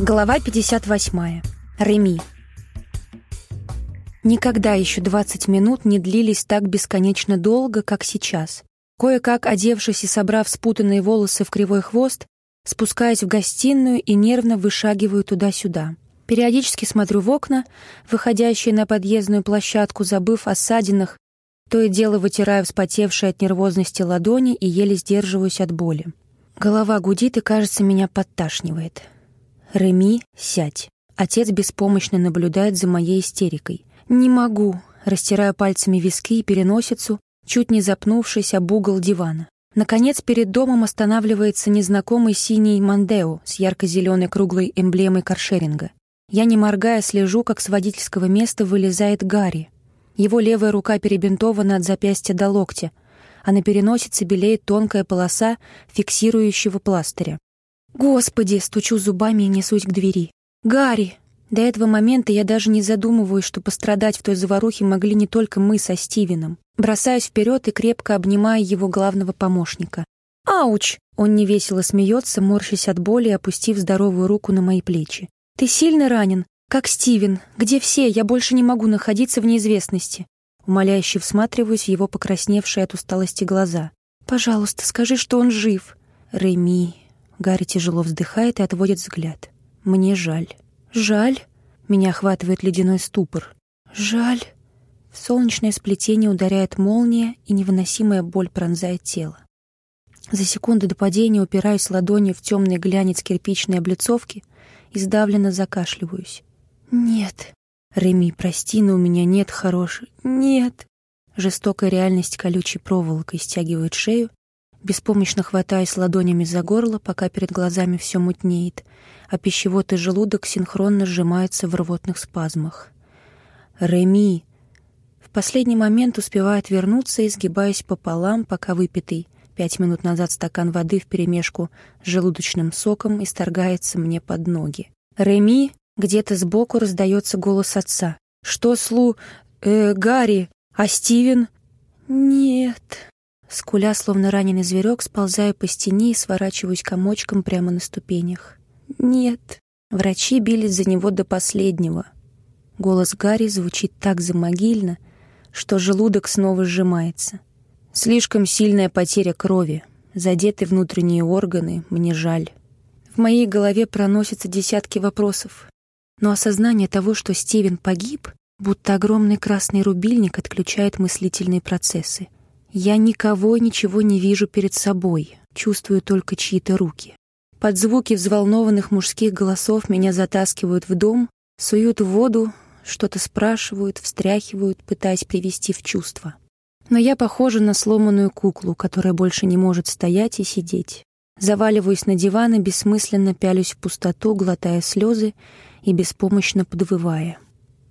Глава 58. Реми. Никогда еще 20 минут не длились так бесконечно долго, как сейчас. Кое-как одевшись и собрав спутанные волосы в кривой хвост, спускаюсь в гостиную и нервно вышагиваю туда-сюда. Периодически смотрю в окна, выходящие на подъездную площадку, забыв о ссадинах, то и дело вытираю вспотевшие от нервозности ладони и еле сдерживаюсь от боли. Голова гудит и, кажется, меня подташнивает. «Реми, сядь». Отец беспомощно наблюдает за моей истерикой. «Не могу», растирая пальцами виски и переносицу, чуть не запнувшись об угол дивана. Наконец, перед домом останавливается незнакомый синий Мандео с ярко-зеленой круглой эмблемой каршеринга. Я, не моргая, слежу, как с водительского места вылезает Гарри. Его левая рука перебинтована от запястья до локтя, а на переносице белеет тонкая полоса фиксирующего пластыря. «Господи!» — стучу зубами и несусь к двери. «Гарри!» До этого момента я даже не задумываюсь, что пострадать в той заварухе могли не только мы со Стивеном. Бросаюсь вперед и крепко обнимаю его главного помощника. «Ауч!» Он невесело смеется, морщась от боли и опустив здоровую руку на мои плечи. «Ты сильно ранен? Как Стивен? Где все? Я больше не могу находиться в неизвестности». Умоляюще всматриваюсь в его покрасневшие от усталости глаза. «Пожалуйста, скажи, что он жив». «Реми, Гарри тяжело вздыхает и отводит взгляд. «Мне жаль». «Жаль?» Меня охватывает ледяной ступор. «Жаль?» В солнечное сплетение ударяет молния, и невыносимая боль пронзает тело. За секунду до падения упираюсь ладонью в темный глянец кирпичной облицовки и сдавленно закашливаюсь. «Нет». «Реми, прости, но у меня нет хорошей...» «Нет». Жестокая реальность колючей проволокой стягивает шею, беспомощно хватаясь ладонями за горло, пока перед глазами все мутнеет, а пищевод и желудок синхронно сжимаются в рвотных спазмах. «Реми!» В последний момент успевает вернуться, изгибаясь пополам, пока выпитый пять минут назад стакан воды вперемешку с желудочным соком исторгается мне под ноги. «Реми!» Где-то сбоку раздается голос отца. «Что, Слу... Э, Гарри? А Стивен?» «Нет...» Скуля, словно раненый зверек, сползая по стене и сворачиваюсь комочком прямо на ступенях. «Нет». Врачи бились за него до последнего. Голос Гарри звучит так замогильно, что желудок снова сжимается. Слишком сильная потеря крови, задеты внутренние органы, мне жаль. В моей голове проносятся десятки вопросов. Но осознание того, что Стивен погиб, будто огромный красный рубильник отключает мыслительные процессы — я никого и ничего не вижу перед собой, чувствую только чьи-то руки. Под звуки взволнованных мужских голосов меня затаскивают в дом, суют в воду, что-то спрашивают, встряхивают, пытаясь привести в чувство. Но я похожа на сломанную куклу, которая больше не может стоять и сидеть. Заваливаюсь на диван и бессмысленно пялюсь в пустоту, глотая слезы и беспомощно подвывая.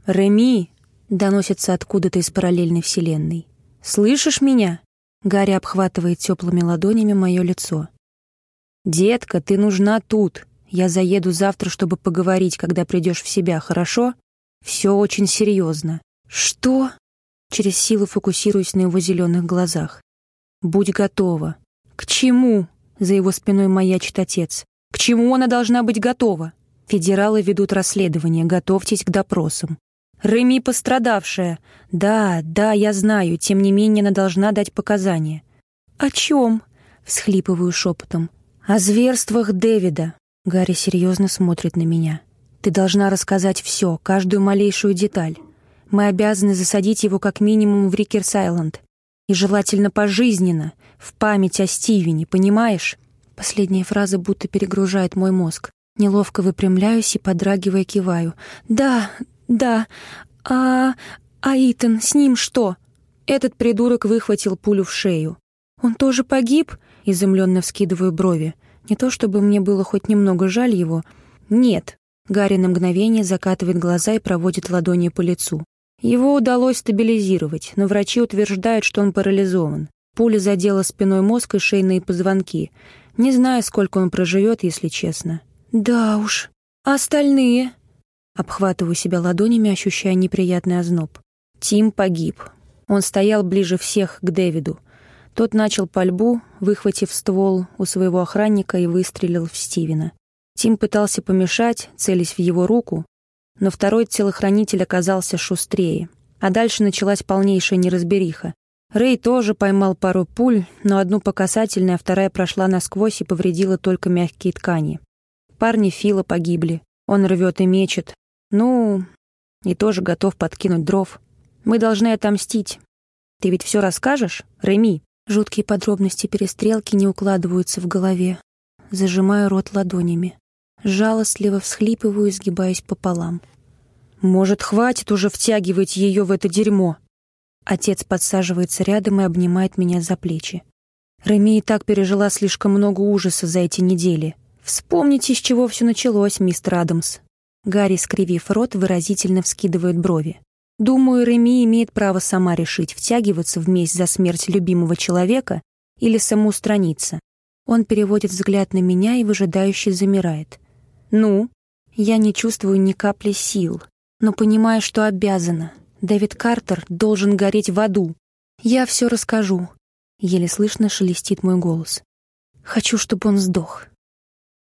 «Реми!» — доносится откуда-то из параллельной вселенной. Слышишь меня?» Гарри обхватывает теплыми ладонями мое лицо. «Детка, ты нужна тут. Я заеду завтра, чтобы поговорить, когда придешь в себя, хорошо? Все очень серьезно». «Что?» Через силу фокусируюсь на его зеленых глазах. «Будь готова». «К чему?» За его спиной маячит отец. «К чему она должна быть готова?» Федералы ведут расследование, готовьтесь к допросам. Реми пострадавшая. Да, да, я знаю, тем не менее она должна дать показания. О чем? Всхлипываю шепотом. О зверствах Дэвида. Гарри серьезно смотрит на меня. Ты должна рассказать все, каждую малейшую деталь. Мы обязаны засадить его как минимум в Рикерс-Айленд. И желательно пожизненно, в память о Стивене, понимаешь? Последняя фраза будто перегружает мой мозг. Неловко выпрямляюсь и, подрагивая, киваю. «Да, «Да. А... а Итан, с ним что?» Этот придурок выхватил пулю в шею. «Он тоже погиб?» — изумленно вскидываю брови. Не то чтобы мне было хоть немного жаль его. «Нет». Гарри на мгновение закатывает глаза и проводит ладони по лицу. Его удалось стабилизировать, но врачи утверждают, что он парализован. Пуля задела спиной мозг и шейные позвонки. Не знаю, сколько он проживет, если честно. «Да уж. А остальные?» Обхватываю себя ладонями, ощущая неприятный озноб. Тим погиб. Он стоял ближе всех к Дэвиду. Тот начал пальбу, выхватив ствол у своего охранника и выстрелил в Стивена. Тим пытался помешать, целясь в его руку, но второй телохранитель оказался шустрее. А дальше началась полнейшая неразбериха. Рэй тоже поймал пару пуль, но одну по а вторая прошла насквозь и повредила только мягкие ткани. Парни Фила погибли. Он рвет и мечет. Ну, и тоже готов подкинуть дров. Мы должны отомстить. Ты ведь все расскажешь, Реми? Жуткие подробности перестрелки не укладываются в голове. Зажимаю рот ладонями. Жалостливо всхлипываю, изгибаясь пополам. «Может, хватит уже втягивать ее в это дерьмо?» Отец подсаживается рядом и обнимает меня за плечи. Реми и так пережила слишком много ужаса за эти недели. Вспомните, с чего все началось, мистер Адамс. Гарри, скривив рот, выразительно вскидывает брови. Думаю, Реми имеет право сама решить, втягиваться в месть за смерть любимого человека или самоустраниться. Он переводит взгляд на меня и выжидающе замирает. «Ну?» Я не чувствую ни капли сил, но понимаю, что обязана. Дэвид Картер должен гореть в аду. Я все расскажу. Еле слышно шелестит мой голос. Хочу, чтобы он сдох.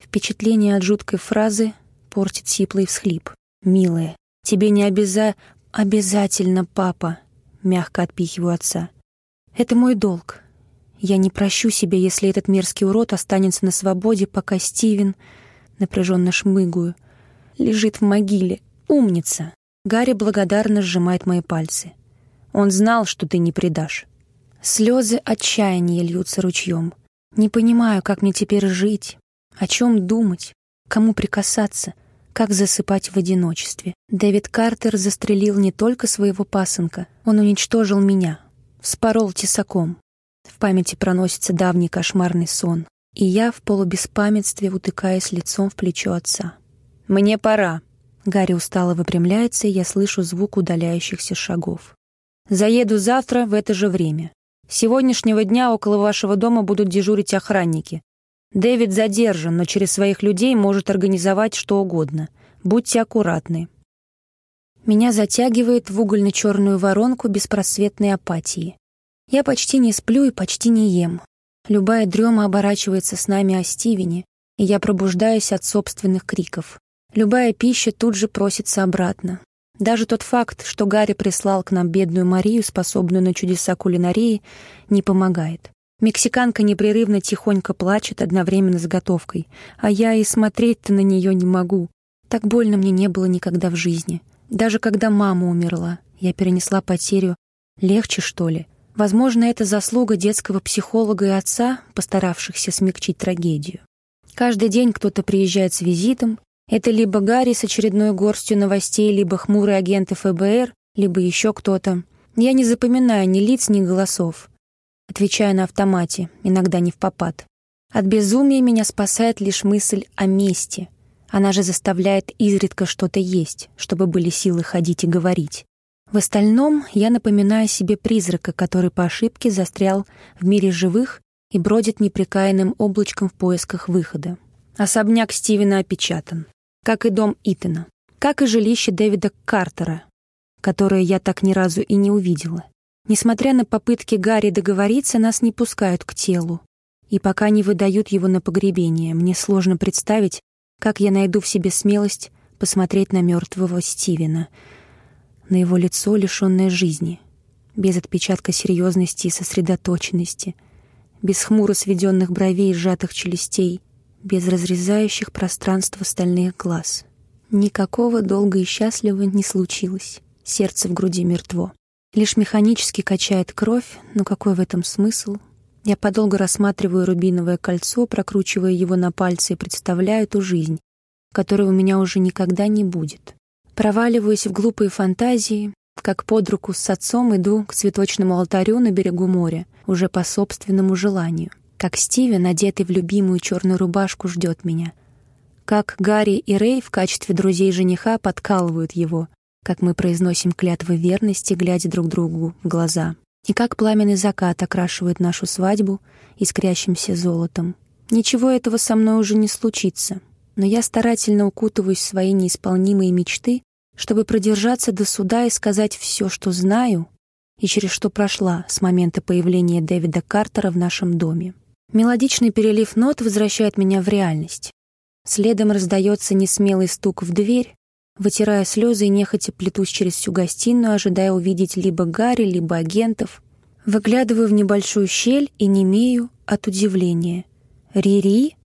Впечатление от жуткой фразы портит сиплый всхлип. «Милая, тебе не обяза... обязательно, папа!» Мягко отпихиваю отца. «Это мой долг. Я не прощу себе, если этот мерзкий урод останется на свободе, пока Стивен...» Напряженно шмыгаю. «Лежит в могиле. Умница!» Гарри благодарно сжимает мои пальцы. Он знал, что ты не предашь. Слезы отчаяния льются ручьем. Не понимаю, как мне теперь жить, о чем думать, кому прикасаться, как засыпать в одиночестве. Дэвид Картер застрелил не только своего пасынка, он уничтожил меня, вспорол тесаком. В памяти проносится давний кошмарный сон, и я в полубеспамятстве утыкаюсь лицом в плечо отца. «Мне пора», Гарри устало выпрямляется, и я слышу звук удаляющихся шагов. «Заеду завтра в это же время. С сегодняшнего дня около вашего дома будут дежурить охранники. Дэвид задержан, но через своих людей может организовать что угодно. Будьте аккуратны». Меня затягивает в угольно-черную воронку беспросветной апатии. Я почти не сплю и почти не ем. Любая дрема оборачивается с нами о Стивене, и я пробуждаюсь от собственных криков. Любая пища тут же просится обратно. Даже тот факт, что Гарри прислал к нам бедную Марию, способную на чудеса кулинарии, не помогает. Мексиканка непрерывно тихонько плачет одновременно с готовкой, а я и смотреть-то на нее не могу. Так больно мне не было никогда в жизни. Даже когда мама умерла, я перенесла потерю. Легче, что ли? Возможно, это заслуга детского психолога и отца, постаравшихся смягчить трагедию. Каждый день кто-то приезжает с визитом, это либо Гарри с очередной горстью новостей, либо хмурые агенты ФБР, либо еще кто-то. Я не запоминаю ни лиц, ни голосов. Отвечаю на автомате, иногда не в попад. От безумия меня спасает лишь мысль о мести. Она же заставляет изредка что-то есть, чтобы были силы ходить и говорить. В остальном я напоминаю себе призрака, который по ошибке застрял в мире живых и бродит непрекаянным облачком в поисках выхода. Особняк Стивена опечатан как и дом Итана, как и жилище Дэвида Картера, которое я так ни разу и не увидела. Несмотря на попытки Гарри договориться, нас не пускают к телу. И пока не выдают его на погребение, мне сложно представить, как я найду в себе смелость посмотреть на мертвого Стивена, на его лицо, лишенное жизни, без отпечатка серьезности и сосредоточенности, без хмуро сведенных бровей и сжатых челюстей, без разрезающих пространство стальных глаз. Никакого долго и счастливо не случилось. Сердце в груди мертво. Лишь механически качает кровь, но какой в этом смысл? Я подолго рассматриваю рубиновое кольцо, прокручивая его на пальце и представляю ту жизнь, которой у меня уже никогда не будет. Проваливаюсь в глупые фантазии, как под руку с отцом иду к цветочному алтарю на берегу моря, уже по собственному желанию как Стивен, одетый в любимую черную рубашку, ждет меня. Как Гарри и Рэй в качестве друзей жениха подкалывают его, как мы произносим клятвы верности, глядя друг другу в глаза. И как пламенный закат окрашивает нашу свадьбу искрящимся золотом. Ничего этого со мной уже не случится, но я старательно укутываюсь в свои неисполнимые мечты, чтобы продержаться до суда и сказать все, что знаю и через что прошла с момента появления Дэвида Картера в нашем доме. Мелодичный перелив нот возвращает меня в реальность. Следом раздается несмелый стук в дверь. Вытирая слезы и нехотя плетусь через всю гостиную, ожидая увидеть либо Гарри, либо агентов. Выглядываю в небольшую щель и немею от удивления. «Рири?»